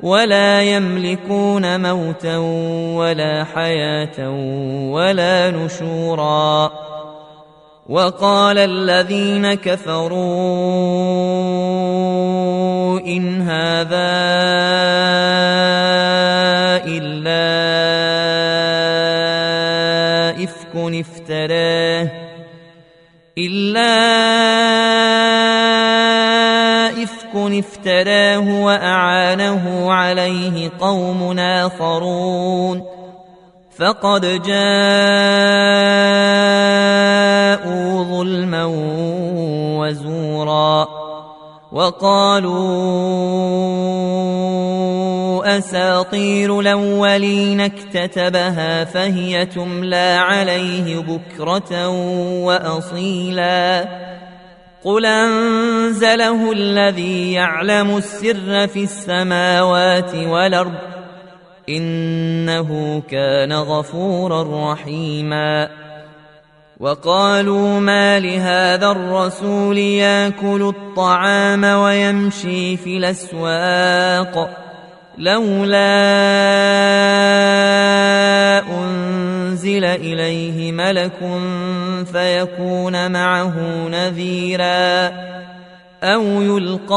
ولا يملكون موتا ولا حياة ولا نشورا. وقال الذين كفروا إن هذا إلا إفك افتراه. إلا إفك افتراه. اخرون فقد جاءوا ظلما وزورا وقالوا أساطير الأولين اكتتبها فهي تملى عليه بكرة وأصيلا قل أنزله الذي يعلم السر في السماوات والأرض إنه كان غفورا رحيما. وقالوا ما لهذا الرسول ياكل الطعام ويمشي في الأسواق لولا أنزل إليه ملك فيكون معه نذيرا أو يلقى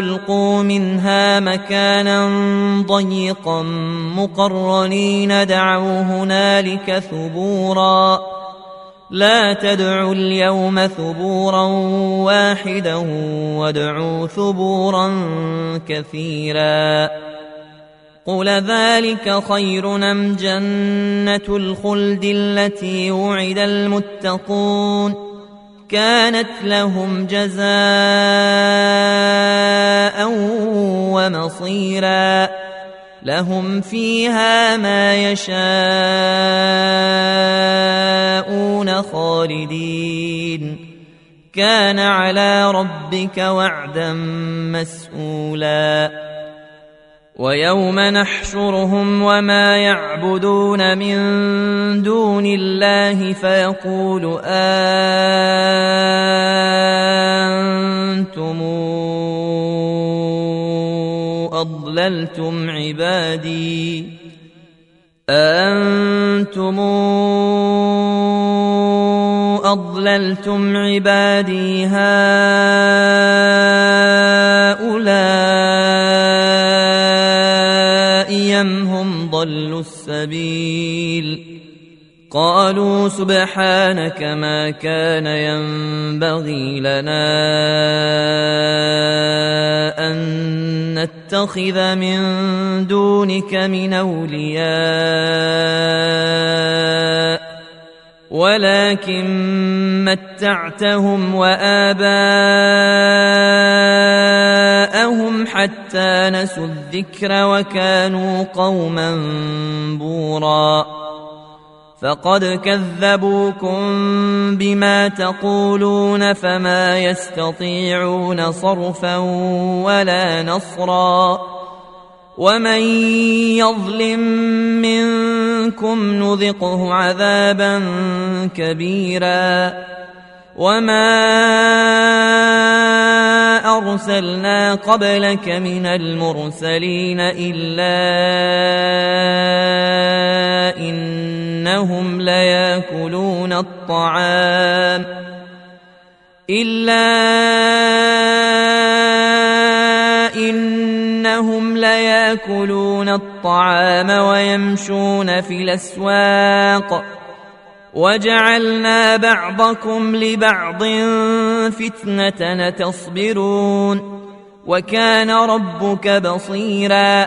القوا منها مكانا ضيقا مقرنين دعوا هنالك ثبورا لا تدعوا اليوم ثبورا واحدا وادعوا ثبورا كثيرا قل ذلك خير ام جنه الخلد التي وعد المتقون كانت لهم جزاء ومصيرا لهم فيها ما يشاءون خالدين. كان على ربك وعدا مسئولا ويوم نحشرهم وما يعبدون من دون الله فيقول أنتم أضللتم عبادي أنتم أضللتم عبادي هؤلاء أم هم ضلوا السبيل؟ قالوا سبحانك ما كان ينبغي لنا أن نتخذ من دونك من أولياء ولكن متعتهم وآباءهم حتى نسوا الذكر وكانوا قوما بوراً. فقد كذبوكم بما تقولون فما يستطيعون صرفا ولا نصرا ومن يظلم منكم نذقه عذابا كبيرا وما ارسلنا قبلك من المرسلين الا لياكلون الطعام إلا إنهم ليأكلون الطعام ويمشون في الأسواق وجعلنا بعضكم لبعض فتنة تصبرون وكان ربك بصيرا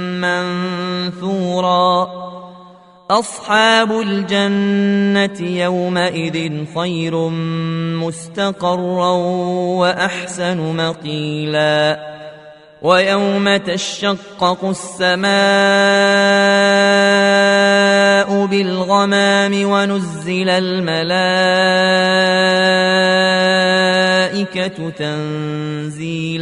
منثورا. أصحاب الجنة يومئذ خير مستقرا وأحسن مقيلا. ويوم تشقق السماء بالغمام ونزل الملائكة تنزيلا.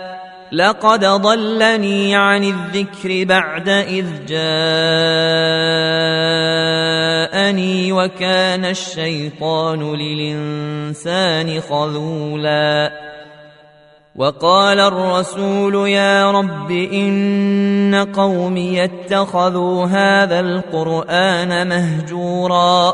لقد ضلني عن الذكر بعد إذ جاءني وكان الشيطان للإنسان خذولا. وقال الرسول يا رب إن قومي اتخذوا هذا القرآن مهجورا.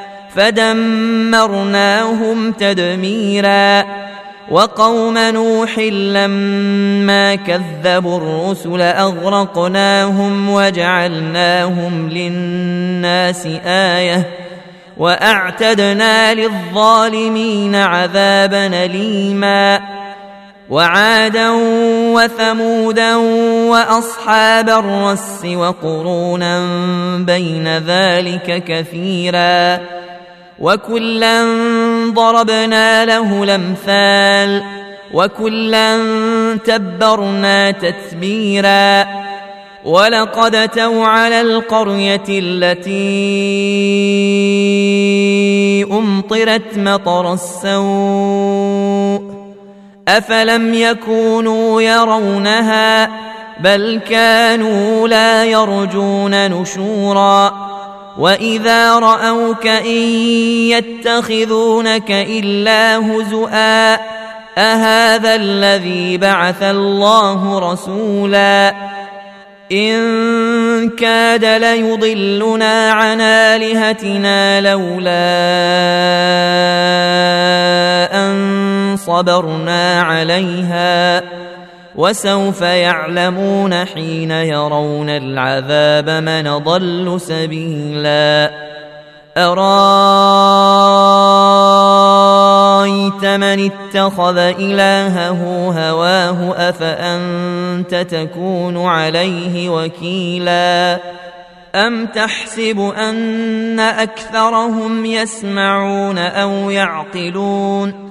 فدمرناهم تدميرا وقوم نوح لما كذبوا الرسل أغرقناهم وجعلناهم للناس آية وأعتدنا للظالمين عذابا أليما وعادا وثمودا وأصحاب الرس وقرونا بين ذلك كثيرا وكلا ضربنا له الامثال وكلا تبرنا تتبيرا ولقد اتوا على القريه التي امطرت مطر السوء افلم يكونوا يرونها بل كانوا لا يرجون نشورا واذا راوك ان يتخذونك الا هزؤا اهذا الذي بعث الله رسولا ان كاد ليضلنا عن الهتنا لولا ان صبرنا عليها وسوف يعلمون حين يرون العذاب من ضل سبيلا. أرأيت من اتخذ إلهه هواه أفأنت تكون عليه وكيلا؟ أم تحسب أن أكثرهم يسمعون أو يعقلون؟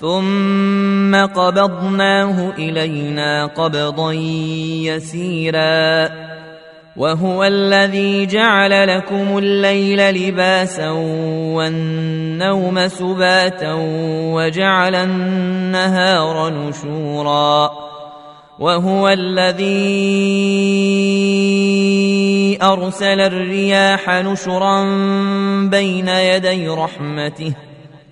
ثم قبضناه إلينا قبضا يسيرا. وهو الذي جعل لكم الليل لباسا والنوم سباتا وجعل النهار نشورا. وهو الذي أرسل الرياح نشرا بين يدي رحمته.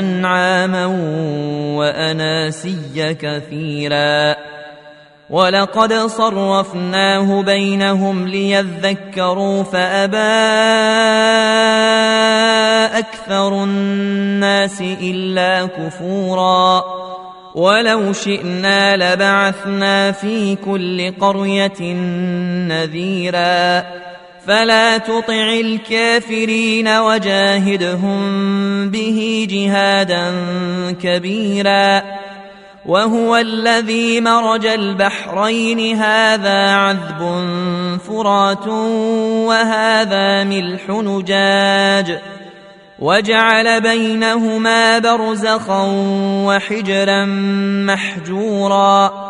أنعاما وأناسيا كثيرا. ولقد صرفناه بينهم ليذكروا فأبى أكثر الناس إلا كفورا. ولو شئنا لبعثنا في كل قرية نذيرا. فلا تطع الكافرين وجاهدهم به جهادا كبيرا. وهو الذي مرج البحرين. هذا عذب فرات وهذا ملح نجاج. وجعل بينهما برزخا وحجرا محجورا.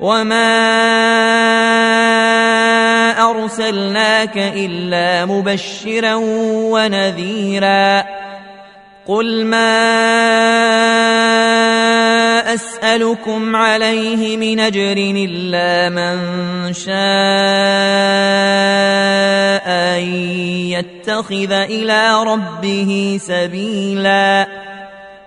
وما ارسلناك الا مبشرا ونذيرا قل ما اسالكم عليه من اجر الا من شاء ان يتخذ إلى ربه سبيلا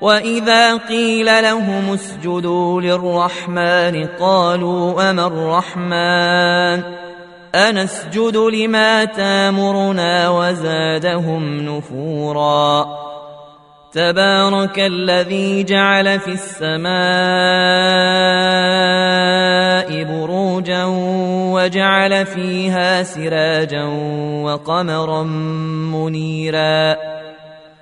واذا قيل لهم اسجدوا للرحمن قالوا اما الرحمن انسجد لما تامرنا وزادهم نفورا تبارك الذي جعل في السماء بروجا وجعل فيها سراجا وقمرا منيرا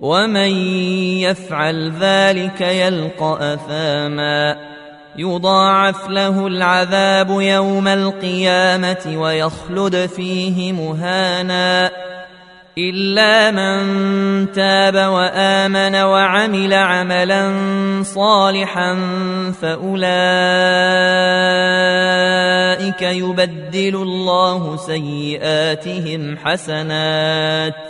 ومن يفعل ذلك يلقى اثاما يضاعف له العذاب يوم القيامه ويخلد فيه مهانا الا من تاب وامن وعمل عملا صالحا فاولئك يبدل الله سيئاتهم حسنات